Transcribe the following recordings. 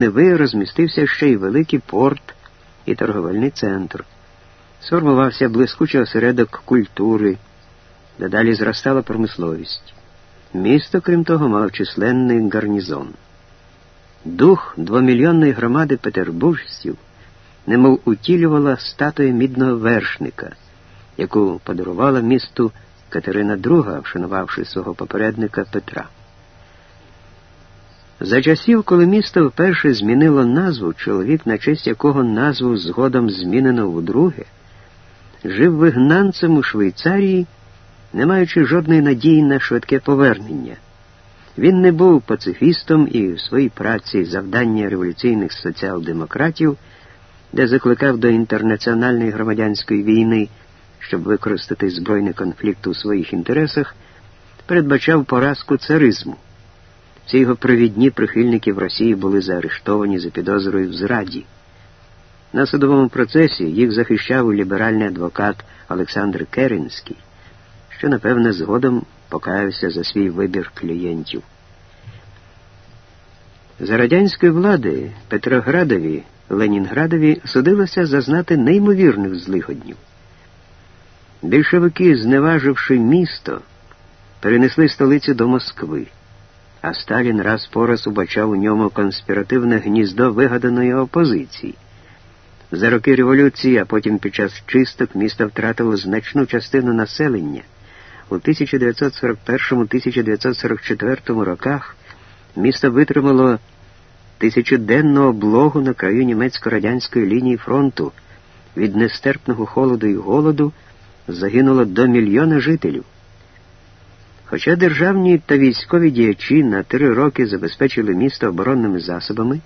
Неви розмістився ще й великий порт і торговельний центр. Сформувався блискучий осередок культури, де далі зростала промисловість. Місто, крім того, мало численний гарнізон. Дух двомільйонної громади петербуржців немов утілювала статуя мідного вершника, яку подарувала місту Катерина II, вшанувавши свого попередника Петра. За часів, коли місто вперше змінило назву, чоловік, на честь якого назву згодом змінено вдруге, жив вигнанцем у Швейцарії, не маючи жодної надії на швидке повернення. Він не був пацифістом і в своїй праці завдання революційних соціал-демократів, де закликав до інтернаціональної громадянської війни, щоб використати збройний конфлікт у своїх інтересах, передбачав поразку царизму. Ці його провідні прихильники в Росії були заарештовані за підозрою в зраді. На судовому процесі їх захищав ліберальний адвокат Олександр Керенський, що, напевне, згодом покаявся за свій вибір клієнтів. За радянської влади Петроградові, Ленінградові судилося зазнати неймовірних злиходнів. Більшовики, зневаживши місто, перенесли столицю до Москви а Сталін раз по раз убачав у ньому конспіративне гніздо вигаданої опозиції. За роки революції, а потім під час чисток місто втратило значну частину населення. У 1941-1944 роках місто витримало тисячоденну облогу на краю німецько-радянської лінії фронту. Від нестерпного холоду і голоду загинуло до мільйона жителів. Хоча державні та військові діячі на три роки забезпечили місто оборонними засобами,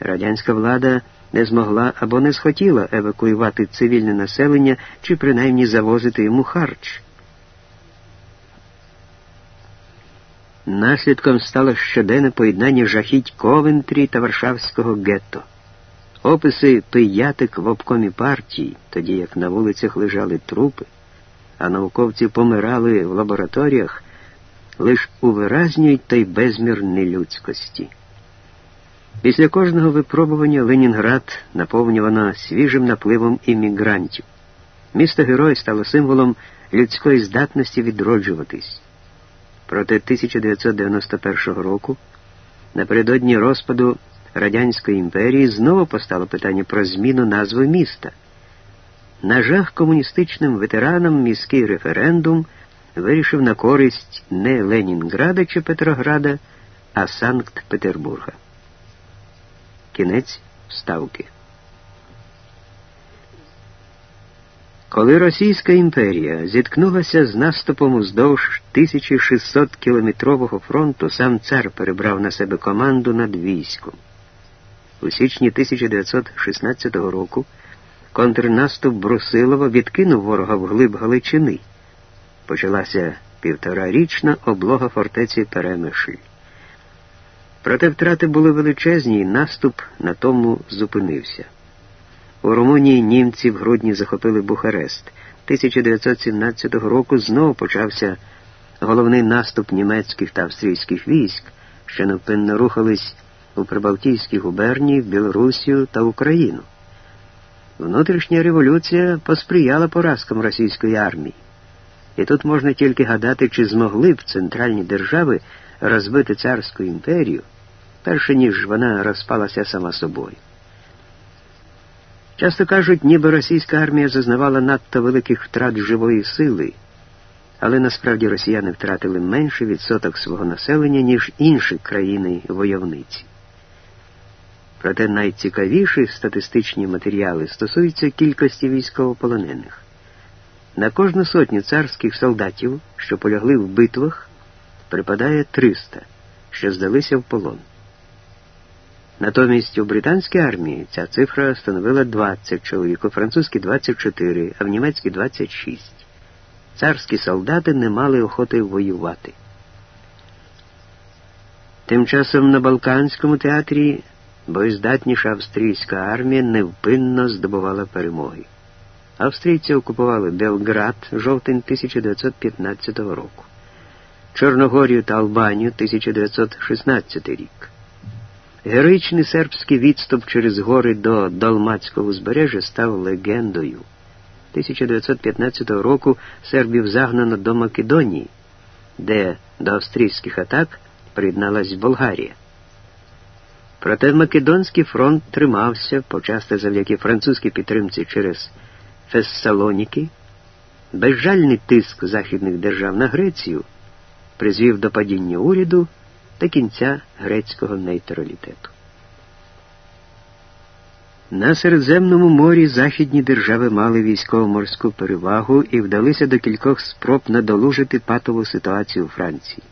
радянська влада не змогла або не схотіла евакуювати цивільне населення чи принаймні завозити йому харч. Наслідком стало щоденне поєднання жахіть Ковентрі та Варшавського гетто. Описи пиятик в обкомі партії, тоді як на вулицях лежали трупи а науковці помирали в лабораторіях, лиш увиразнюють той безмір нелюдськості. Після кожного випробування Ленінград наповнювано свіжим напливом іммігрантів. Місто Герой стало символом людської здатності відроджуватись. Проте 1991 року, напередодні розпаду Радянської імперії, знову постало питання про зміну назви міста. На жах комуністичним ветеранам міський референдум вирішив на користь не Ленінграда чи Петрограда, а Санкт-Петербурга. Кінець вставки. Коли Російська імперія зіткнулася з наступом уздовж 1600 кілометрового фронту, сам цар перебрав на себе команду над військом. У січні 1916 року контрнаступ Брусилова відкинув ворога вглиб Галичини. Почалася півторарічна облога фортеці Перемишль. Проте втрати були величезні, і наступ на тому зупинився. У Румунії німці в грудні захопили Бухарест. 1917 року знову почався головний наступ німецьких та австрійських військ, що невпинно рухались у Прибалтійській губернії, в Білорусію та Україну. Внутрішня революція посприяла поразкам російської армії. І тут можна тільки гадати, чи змогли б центральні держави розбити царську імперію, перше ніж вона розпалася сама собою. Часто кажуть, ніби російська армія зазнавала надто великих втрат живої сили, але насправді росіяни втратили менший відсоток свого населення, ніж інші країни войовниці. Проте найцікавіші статистичні матеріали стосуються кількості військовополонених. На кожну сотню царських солдатів, що полягли в битвах, припадає 300, що здалися в полон. Натомість у британській армії ця цифра становила 20 чоловік, у французькій 24, а в німецькій 26. Царські солдати не мали охоти воювати. Тим часом на Балканському театрі боєздатніша австрійська армія невпинно здобувала перемоги. Австрійці окупували Белград жовтень 1915 року, Чорногорію та Албанію 1916 рік. Героїчний сербський відступ через гори до Долмацького узбережжя став легендою. 1915 року сербів загнано до Македонії, де до австрійських атак приєдналась Болгарія. Проте Македонський фронт тримався, почасти завдяки французькій підтримці через Фессалоніки. Безжальний тиск західних держав на Грецію призвів до падіння уряду та кінця грецького нейтралітету. На Середземному морі західні держави мали військово-морську перевагу і вдалися до кількох спроб надолужити патову ситуацію у Франції.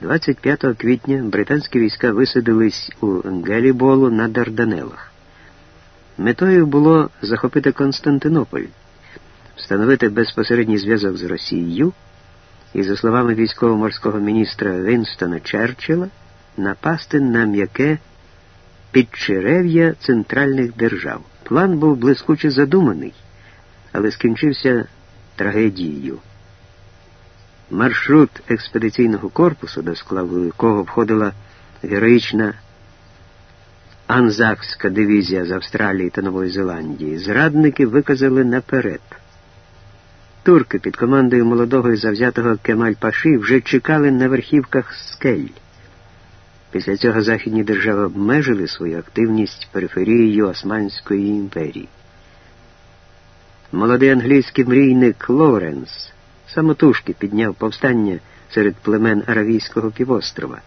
25 квітня британські війська висадились у Геліболу на Дарданелах. Метою було захопити Константинополь, встановити безпосередній зв'язок з Росією і, за словами військово-морського міністра Вінстона Черчилла, напасти на м'яке підчерев'я центральних держав. План був блискуче задуманий, але скінчився трагедією. Маршрут експедиційного корпусу, до складу якого входила героїчна Анзакська дивізія з Австралії та Нової Зеландії, зрадники виказали наперед. Турки під командою молодого і завзятого Кемаль Паши вже чекали на верхівках скель. Після цього західні держави обмежили свою активність периферією Османської імперії. Молодий англійський мрійник Лоуренс самотужки підняв повстання серед племен Аравійського півострова.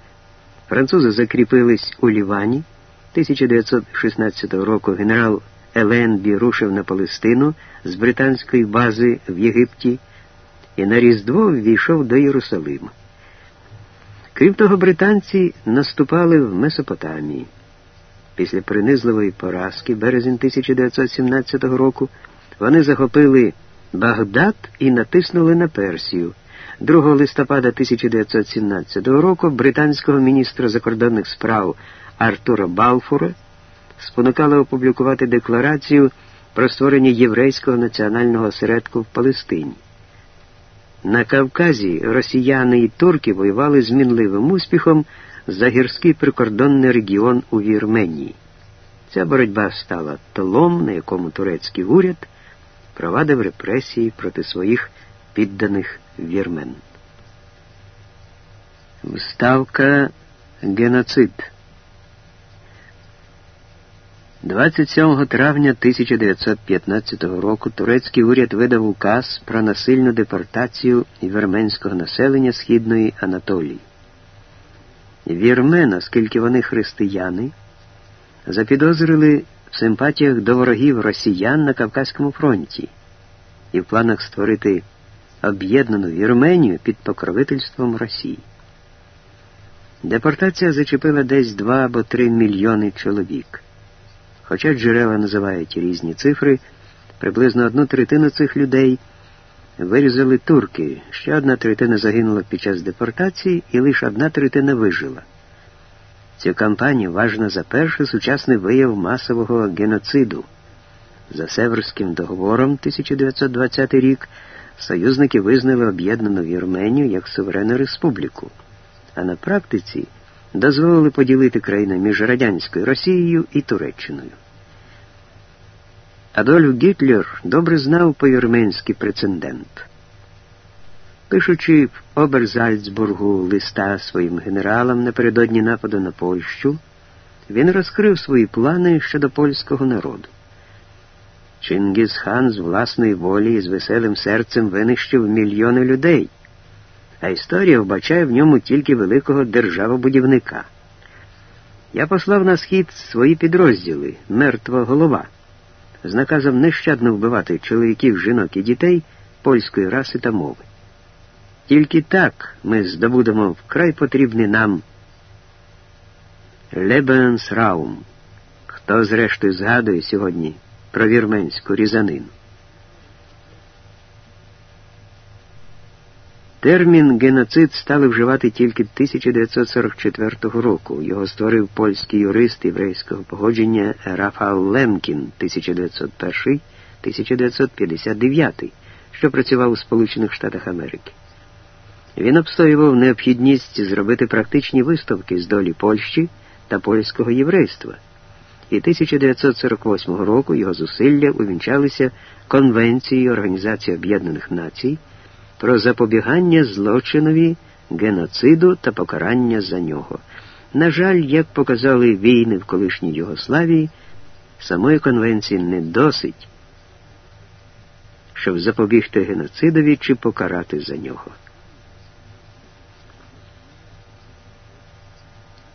Французи закріпились у Лівані. 1916 року генерал Еленбі рушив на Палестину з британської бази в Єгипті і на Різдво ввійшов до Єрусалима. Крім того, британці наступали в Месопотамії. Після принизливої поразки березень 1917 року вони захопили Багдад і натиснули на Персію. 2 листопада 1917 року британського міністра закордонних справ Артура Балфура спонукали опублікувати декларацію про створення єврейського національного осередку в Палестині. На Кавказі росіяни і турки воювали з мінливим успіхом за гірський прикордонний регіон у Вірменії. Ця боротьба стала толом, на якому турецький уряд провадив репресії проти своїх підданих вірмен. Вставка геноцид. 27 травня 1915 року турецький уряд видав указ про насильну депортацію вірменського населення Східної Анатолії. Вірмен, оскільки вони християни, запідозрили в симпатіях до ворогів росіян на Кавказькому фронті і в планах створити об'єднану Вірменію під покровительством Росії. Депортація зачепила десь 2 або 3 мільйони чоловік. Хоча джерела називають різні цифри, приблизно одну третину цих людей вирізали турки, ще одна третина загинула під час депортації і лише одна третина вижила. Цю кампанію важна за перший сучасний вияв масового геноциду. За Северським договором 1920 рік союзники визнали об'єднану Вірменію як суверенну республіку, а на практиці дозволили поділити країну між радянською Росією і Туреччиною. Адольф Гітлер добре знав по-вірменський прецедент. Пишучи в Оберзальцбургу листа своїм генералам напередодні нападу на Польщу, він розкрив свої плани щодо польського народу. Чингісхан з власної волі і з веселим серцем винищив мільйони людей, а історія вбачає в ньому тільки великого державобудівника. Я послав на схід свої підрозділи, мертва голова, з наказом нещадно вбивати чоловіків, жінок і дітей польської раси та мови. Тільки так ми здобудемо вкрай потрібний нам Лебенсраум, хто зрештою згадує сьогодні про вірменську різанину. Термін геноцид стали вживати тільки 1944 року. Його створив польський юрист єврейського погодження Рафал Лемкін 1901-1959, що працював у Сполучених Штатах Америки. Він обстоював необхідність зробити практичні виставки з долі Польщі та польського єврейства. І 1948 року його зусилля увінчалися Конвенцією Організації Об'єднаних Націй про запобігання злочинові, геноциду та покарання за нього. На жаль, як показали війни в колишній Югославії, самої конвенції не досить, щоб запобігти геноцидові чи покарати за нього.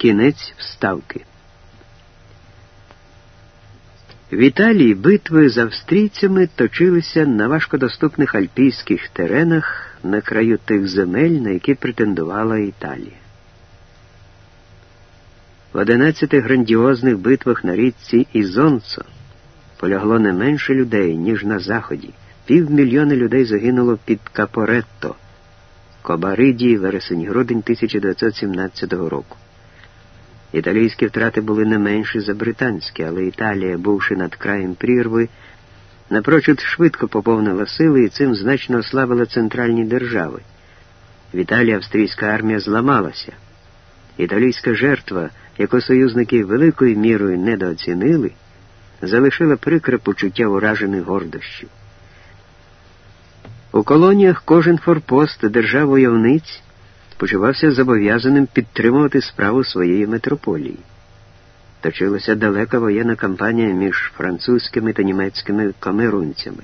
Кінець вставки. В Італії битви з австрійцями точилися на важкодоступних альпійських теренах на краю тих земель, на які претендувала Італія. В одинадцяти грандіозних битвах на річці Ізонцо полягло не менше людей, ніж на Заході. Півмільйони людей загинуло під Капоретто, Кобариді, вересень-грудень 1917 року. Італійські втрати були не менші за британські, але Італія, бувши над краєм прірви, напрочуд швидко поповнила сили і цим значно ослабила центральні держави. В Італії австрійська армія зламалася. Італійська жертва, яку союзники великою мірою недооцінили, залишила прикре почуття уражених гордощів. У колоніях кожен форпост держав войовниць почувався зобов'язаним підтримувати справу своєї метрополії. Точилася далека воєнна кампанія між французькими та німецькими камерунцями.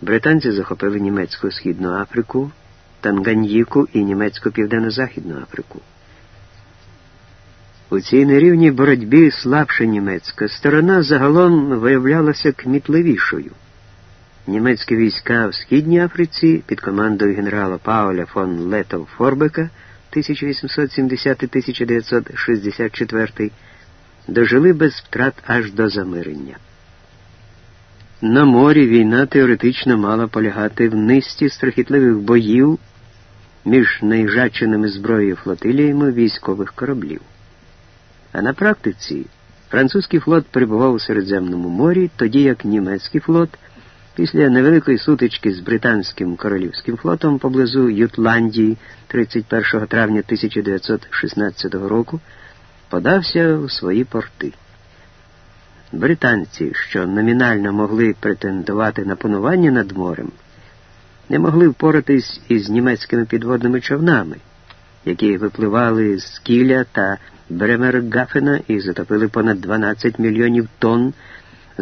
Британці захопили німецьку Східну Африку, Танганьїку і німецьку Південно-Західну Африку. У цій нерівній боротьбі слабша німецька сторона загалом виявлялася кмітливішою. Німецькі війська в Східній Африці під командою генерала Пауля фон Летов Форбека 1870-1964 дожили без втрат аж до замирення. На морі війна теоретично мала полягати в низці страхітливих боїв між наїжаченими зброєю флотиліями військових кораблів. А на практиці французький флот перебував у Середземному морі, тоді як німецький флот – Після невеликої сутички з британським королівським флотом поблизу Ютландії 31 травня 1916 року подався у свої порти. Британці, що номінально могли претендувати на панування над морем, не могли впоратись із німецькими підводними човнами, які випливали з Кіля та Бремергафена і затопили понад 12 мільйонів тонн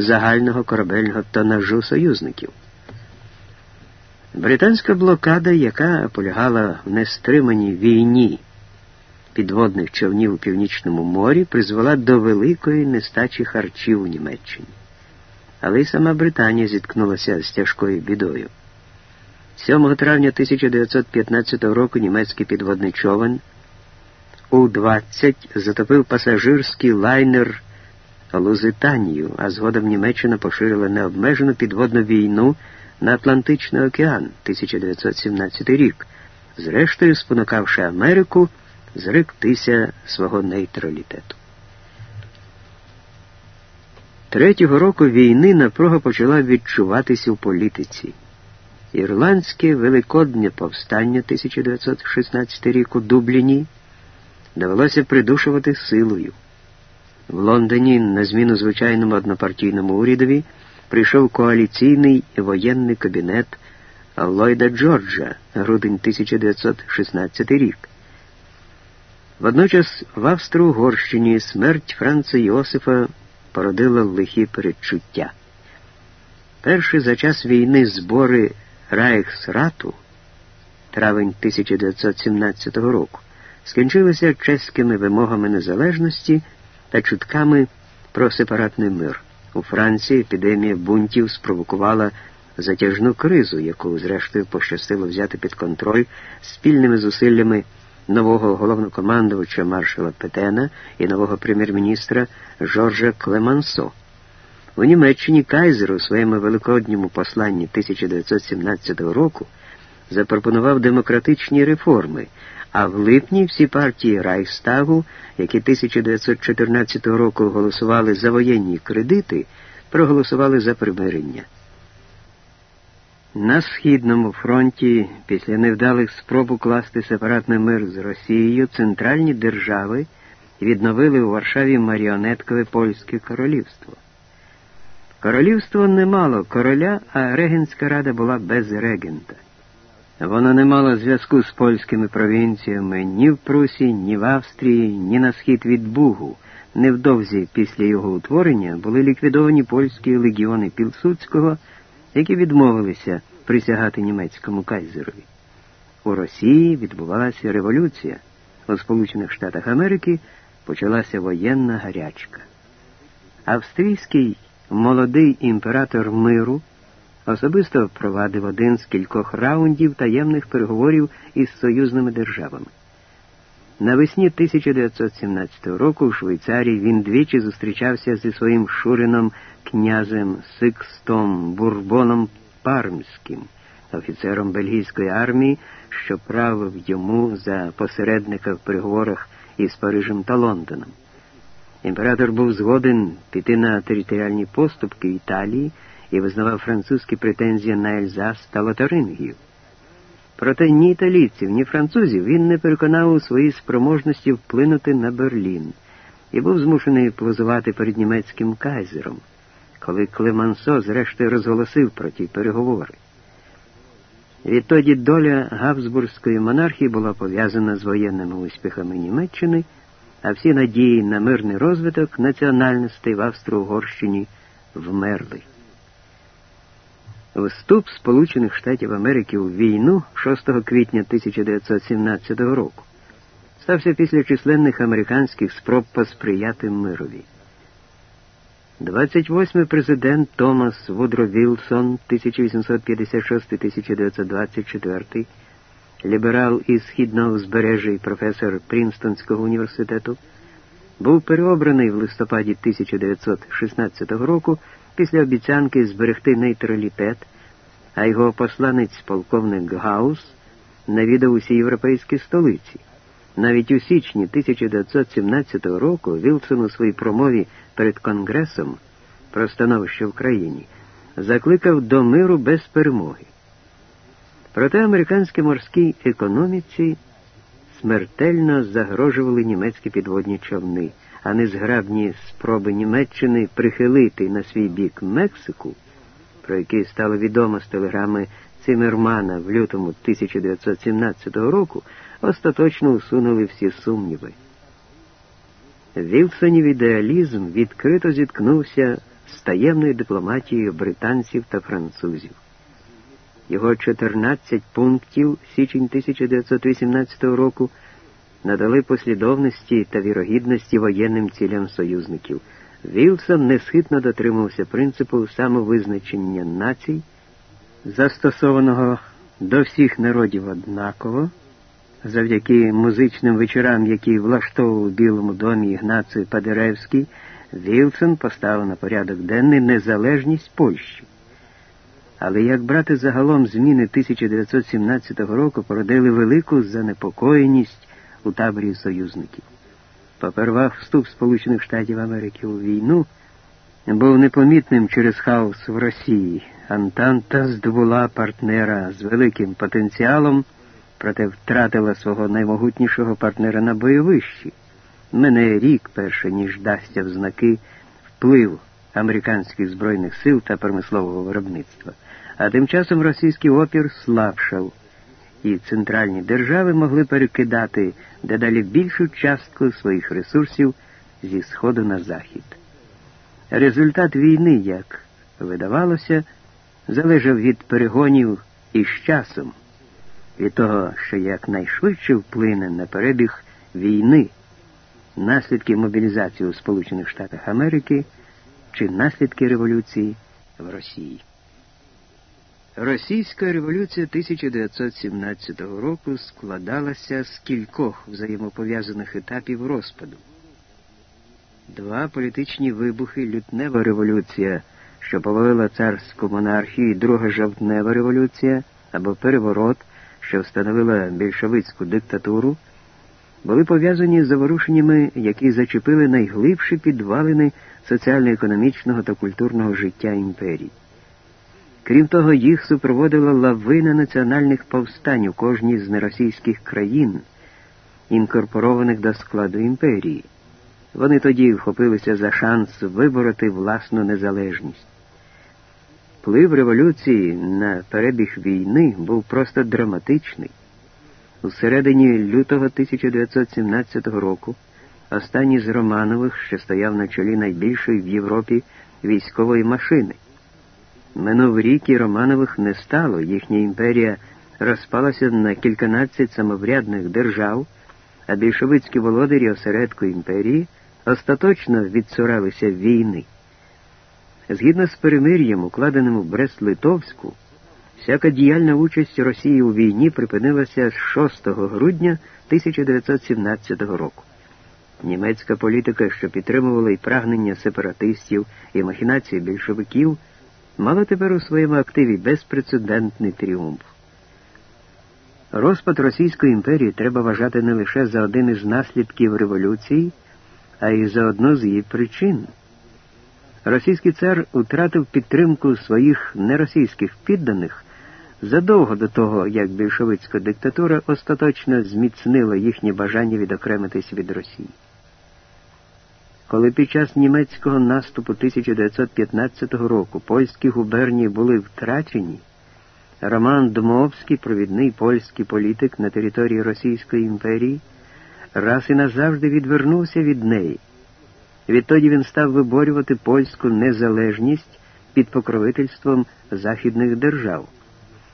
загального корабельного тонажу союзників. Британська блокада, яка полягала в нестриманій війні підводних човнів у Північному морі, призвела до великої нестачі харчів у Німеччині. Але й сама Британія зіткнулася з тяжкою бідою. 7 травня 1915 року німецький підводний човен У-20 затопив пасажирський лайнер Лузитанію, а згодом Німеччина поширила необмежену підводну війну на Атлантичний океан 1917 рік, зрештою спонукавши Америку зректися свого нейтралітету. Третього року війни напруга почала відчуватися у політиці. Ірландське великоднє повстання 1916 рік у Дубліні довелося придушувати силою. В Лондоні на зміну звичайному однопартійному урядові прийшов коаліційний воєнний кабінет Ллойда Джорджа, грудень 1916 рік. Водночас в Австро-Угорщині смерть Франца Йосифа породила лихі передчуття. Перші за час війни збори Райхсрату травень 1917 року скінчилися чеськими вимогами незалежності та чутками про сепаратний мир. У Франції епідемія бунтів спровокувала затяжну кризу, яку, зрештою, пощастило взяти під контроль спільними зусиллями нового головнокомандувача маршала Петена і нового прем'єр-міністра Жоржа Клемансо. У Німеччині Кайзер у своєму великодньому посланні 1917 року запропонував демократичні реформи, а в липні всі партії Райхстагу, які 1914 року голосували за воєнні кредити, проголосували за примирення. На Східному фронті, після невдалих спроб укласти сепаратний мир з Росією, центральні держави відновили у Варшаві маріонеткове польське королівство. Королівство не мало короля, а Регенська рада була без регента. Воно не мало зв'язку з польськими провінціями ні в Прусі, ні в Австрії, ні на схід від Бугу. Невдовзі після його утворення були ліквідовані польські легіони Пілсудського, які відмовилися присягати німецькому кайзерові. У Росії відбувалася революція. У Сполучених Штатах Америки почалася воєнна гарячка. Австрійський молодий імператор миру особисто провадив один з кількох раундів таємних переговорів із союзними державами. Навесні 1917 року у Швейцарії він двічі зустрічався зі своїм шурином князем Сикстом Бурбоном Пармським, офіцером бельгійської армії, що правив йому за посередника в переговорах із Парижем та Лондоном. Імператор був згоден піти на територіальні поступки Італії і визнавав французькі претензії на Ельзас та Лотарингію. Проте ні італійців, ні французів він не переконав у своїй спроможності вплинути на Берлін і був змушений плазувати перед німецьким кайзером, коли Клемансо зрештою розголосив про ті переговори. Відтоді доля Габсбурзької монархії була пов'язана з воєнними успіхами Німеччини, а всі надії на мирний розвиток національностей в Австро-Угорщині вмерли. Вступ Сполучених Штатів Америки у війну 6 квітня 1917 року стався після численних американських спроб посприяти мирові. 28-й президент Томас Вудро Вілсон 1856-1924, ліберал із східного узбережжя і професор Прінстонського університету, був переобраний в листопаді 1916 року після обіцянки зберегти нейтралітет, а його посланець полковник Гаус навідав усі європейські столиці. Навіть у січні 1917 року Вілсон у своїй промові перед Конгресом про становище в країні закликав до миру без перемоги. Проте американській морській економіці смертельно загрожували німецькі підводні човни а незграбні спроби Німеччини прихилити на свій бік Мексику, про який стало відомо з телеграми Цимермана в лютому 1917 року, остаточно усунули всі сумніви. Вілсонів ідеалізм відкрито зіткнувся з таємною дипломатією британців та французів. Його 14 пунктів січень 1918 року надали послідовності та вірогідності воєнним цілям союзників. Вілсон несхитно дотримувався принципу самовизначення націй, застосованого до всіх народів однаково, завдяки музичним вечорам, які влаштовував у Білому домі Ігнацій Падеревський, Вілсон поставив на порядок денний незалежність Польщі. Але як брати загалом зміни 1917 року породили велику занепокоєність у таборі союзників. Попервах вступ Сполучених Штатів Америки у війну був непомітним через хаос в Росії. Антанта здобула партнера з великим потенціалом, проте втратила свого наймогутнішого партнера на бойовищі. Мене рік перше, ніж дасться в знаки вплив американських збройних сил та промислового виробництва. А тим часом російський опір слабшав і центральні держави могли перекидати дедалі більшу частку своїх ресурсів зі сходу на захід. Результат війни, як видавалося, залежав від перегонів із часом, від того, що якнайшвидше вплине на перебіг війни, наслідки мобілізації у Сполучених Штатах Америки чи наслідки революції в Росії. Російська революція 1917 року складалася з кількох взаємопов'язаних етапів розпаду. Два політичні вибухи лютнева революція, що повалила царську монархію, і друга жовтнева революція або переворот, що встановила більшовицьку диктатуру, були пов'язані з заворушеннями, які зачепили найглибші підвалини соціально-економічного та культурного життя імперії. Крім того, їх супроводила лавина національних повстань у кожній з неросійських країн, інкорпорованих до складу імперії. Вони тоді вхопилися за шанс вибороти власну незалежність. Вплив революції на перебіг війни був просто драматичний. У середині лютого 1917 року останній з Романових, що стояв на чолі найбільшої в Європі військової машини. Минув рік і Романових не стало, їхня імперія розпалася на кільканадцять самоврядних держав, а більшовицькі володарі осередку імперії остаточно відцуралися війни. Згідно з перемир'ям, укладеним у Брест-Литовську, всяка діяльна участь Росії у війні припинилася з 6 грудня 1917 року. Німецька політика, що підтримувала і прагнення сепаратистів і махінації більшовиків, мала тепер у своєму активі безпрецедентний тріумф. Розпад Російської імперії треба вважати не лише за один із наслідків революції, а й за одну з її причин. Російський цар втратив підтримку своїх неросійських підданих задовго до того, як більшовицька диктатура остаточно зміцнила їхнє бажання відокремитись від Росії. Коли під час німецького наступу 1915 року польські губернії були втрачені, Роман Дмовський, провідний польський політик на території Російської імперії, раз і назавжди відвернувся від неї. Відтоді він став виборювати польську незалежність під покровительством західних держав.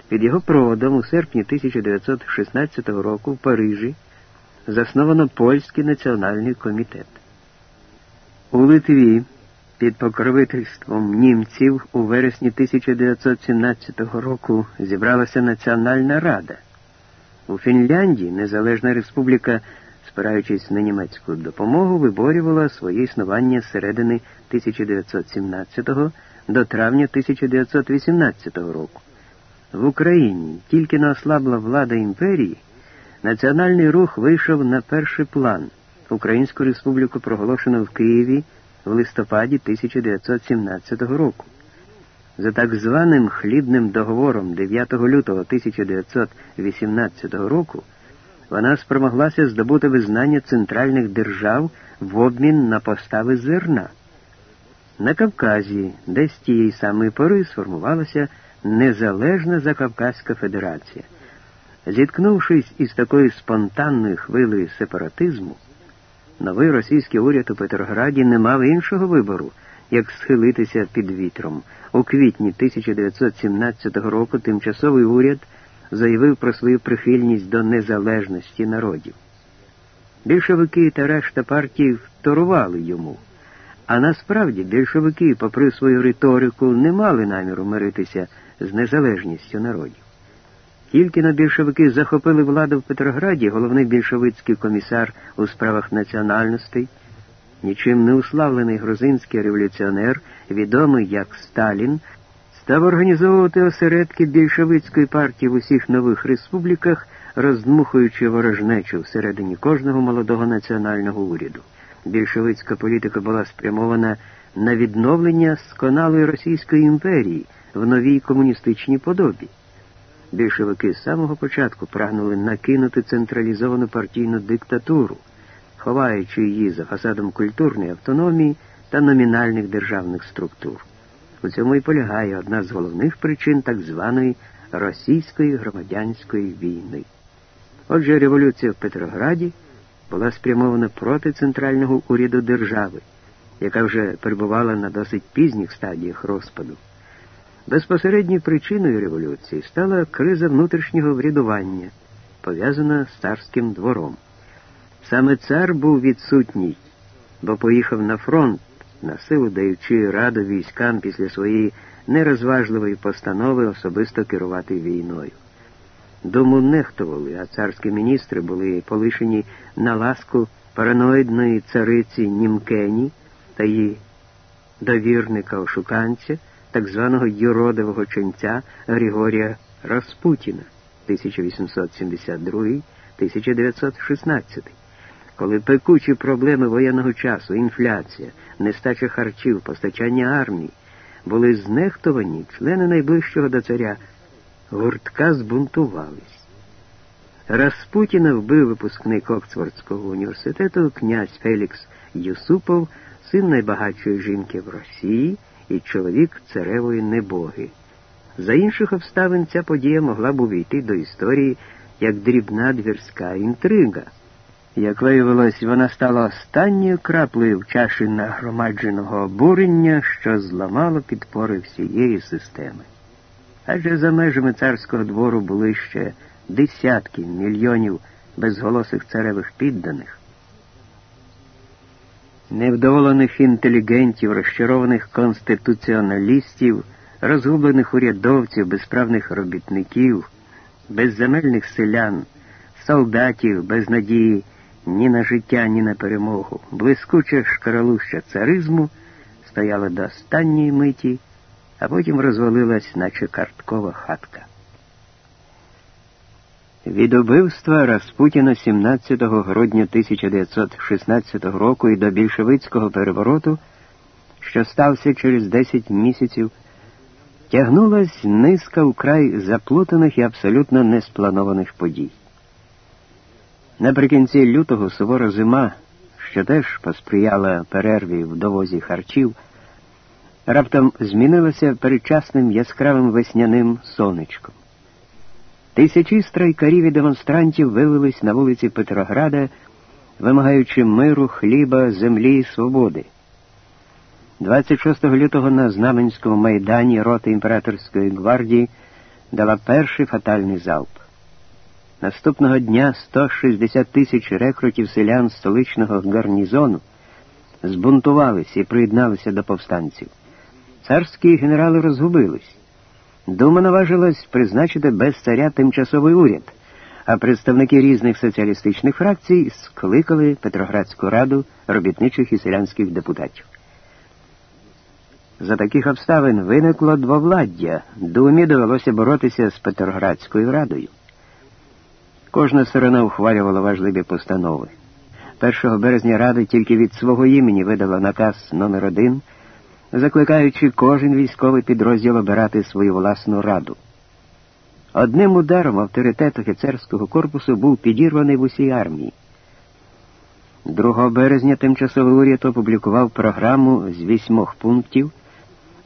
Під його проводом у серпні 1916 року в Парижі засновано Польський національний комітет. У Литві під покровительством німців у вересні 1917 року зібралася Національна Рада. У Фінляндії Незалежна Республіка, спираючись на німецьку допомогу, виборювала своє існування з середини 1917 до травня 1918 року. В Україні тільки не ослабла влада імперії, національний рух вийшов на перший план. Українську республіку проголошено в Києві в листопаді 1917 року. За так званим хлібним договором 9 лютого 1918 року вона спромоглася здобути визнання центральних держав в обмін на постави зерна. На Кавказі, де з тієї самої пори сформувалася Незалежна Закавказька Федерація. Зіткнувшись із такою спонтанною хвилею сепаратизму, Новий російський уряд у Петрограді не мав іншого вибору, як схилитися під вітром. У квітні 1917 року тимчасовий уряд заявив про свою прихильність до незалежності народів. Більшовики та решта партій вторували йому. А насправді більшовики, попри свою риторику, не мали наміру миритися з незалежністю народів. Тільки на більшовики захопили владу в Петрограді, головний більшовицький комісар у справах національностей, нічим не уславлений грузинський революціонер, відомий як Сталін, став організовувати осередки більшовицької партії в усіх нових республіках, роздмухуючи ворожнечу всередині кожного молодого національного уряду. Більшовицька політика була спрямована на відновлення сконалої Російської імперії в новій комуністичній подобі. Більшовики з самого початку прагнули накинути централізовану партійну диктатуру, ховаючи її за фасадом культурної автономії та номінальних державних структур. У цьому і полягає одна з головних причин так званої російської громадянської війни. Отже, революція в Петрограді була спрямована проти центрального уряду держави, яка вже перебувала на досить пізніх стадіях розпаду. Безпосередньою причиною революції стала криза внутрішнього врядування, пов'язана з царським двором. Саме цар був відсутній, бо поїхав на фронт, на силу даючи раду військам після своєї нерозважливої постанови особисто керувати війною. Дому нехтували, а царські міністри були полишені на ласку параноїдної цариці Німкені та її довірника ошуканця так званого юродового ченця Григорія Распутіна 1872-1916, коли пекучі проблеми воєнного часу, інфляція, нестача харчів, постачання армії були знехтовані, члени найближчого до царя гуртка збунтувались. Распутіна вбив випускник Оксфордського університету князь Фелікс Юсупов, син найбагатшої жінки в Росії і чоловік царевої небоги. За інших обставин ця подія могла б увійти до історії як дрібна двірська інтрига. Як виявилось, вона стала останньою краплею в чаші нагромадженого обурення, що зламало підпори всієї системи. Адже за межами царського двору були ще десятки мільйонів безголосих царевих підданих, невдоволених інтелігентів, розчарованих конституціоналістів, розгублених урядовців, безправних робітників, безземельних селян, солдатів без надії ні на життя, ні на перемогу, блискуче шкаралуща царизму стояла до останньої миті, а потім розвалилась, наче карткова хатка. Від убивства Распутіна 17 грудня 1916 року і до більшовицького перевороту, що стався через 10 місяців, тягнулась низка вкрай заплутаних і абсолютно неспланованих подій. Наприкінці лютого сувора зима, що теж посприяла перерві в довозі харчів, раптом змінилася передчасним яскравим весняним сонечком. Тисячі страйкарів і демонстрантів вивелись на вулиці Петрограда, вимагаючи миру, хліба, землі і свободи. 26 лютого на Знаменському майдані роти імператорської гвардії дала перший фатальний залп. Наступного дня 160 тисяч рекрутів селян столичного гарнізону збунтувалися і приєдналися до повстанців. Царські генерали розгубились. Дума наважилась призначити без царя тимчасовий уряд, а представники різних соціалістичних фракцій скликали Петроградську раду робітничих і селянських депутатів. За таких обставин виникло двовладдя. Думі довелося боротися з Петроградською радою. Кожна сторона ухвалювала важливі постанови. 1 березня Рада тільки від свого імені видала наказ номер 1 закликаючи кожен військовий підрозділ обирати свою власну раду. Одним ударом авторитет офіцерського корпусу був підірваний в усій армії. 2 березня тимчасовий уряд опублікував програму з вісьмох пунктів,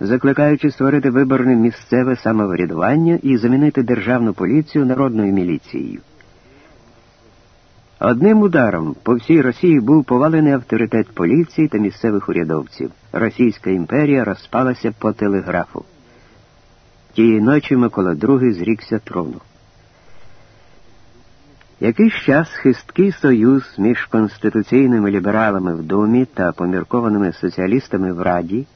закликаючи створити виборне місцеве самоврядування і замінити державну поліцію народною міліцією. Одним ударом по всій Росії був повалений авторитет поліції та місцевих урядовців. Російська імперія розпалася по телеграфу. Тієї ночі Микола II зрікся трону. Якийсь час хисткий союз між конституційними лібералами в Думі та поміркованими соціалістами в Раді,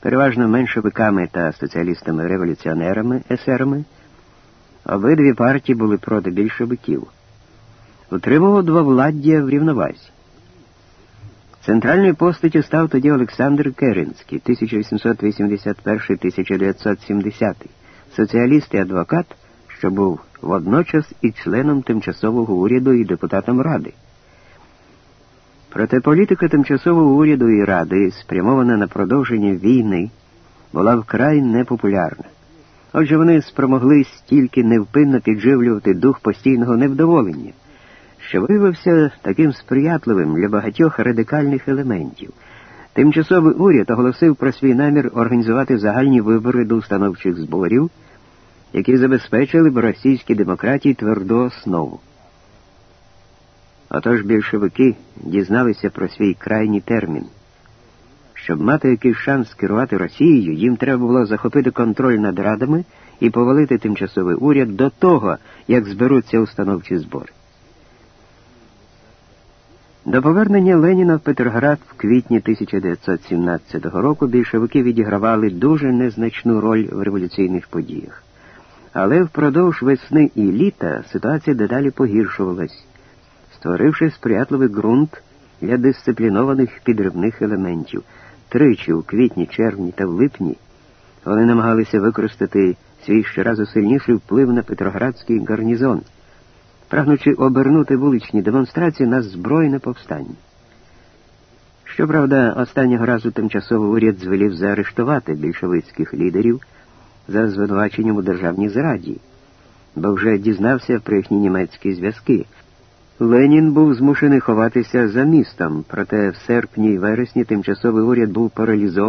переважно меншовиками та соціалістами-революціонерами есерами, обидві партії були проти більшовиків утримував двовладдя в рівновазі. Центральною постаттю став тоді Олександр Керенський, 1881-1970, соціаліст і адвокат, що був водночас і членом тимчасового уряду і депутатом Ради. Проте політика тимчасового уряду і ради, спрямована на продовження війни, була вкрай непопулярна. Отже, вони спромоглись тільки невпинно підживлювати дух постійного невдоволення що виявився таким сприятливим для багатьох радикальних елементів. Тимчасовий уряд оголосив про свій намір організувати загальні вибори до установчих зборів, які забезпечили б російській демократії тверду основу. Отож більшовики дізналися про свій крайній термін. Щоб мати якийсь шанс керувати Росією, їм треба було захопити контроль над радами і повалити тимчасовий уряд до того, як зберуться установчі збори. До повернення Леніна в Петроград в квітні 1917 року більшовики відігравали дуже незначну роль в революційних подіях. Але впродовж весни і літа ситуація дедалі погіршувалась, створивши сприятливий ґрунт для дисциплінованих підривних елементів. Тричі у квітні, червні та в липні вони намагалися використати свій щоразу сильніший вплив на Петроградський гарнізон прагнучи обернути вуличні демонстрації на збройне повстання. Щоправда, останнього разу тимчасовий уряд звелів заарештувати більшовицьких лідерів за звинуваченням у державній зраді. бо вже дізнався про їхні німецькі зв'язки. Ленін був змушений ховатися за містом, проте в серпні й вересні тимчасовий уряд був паралізований.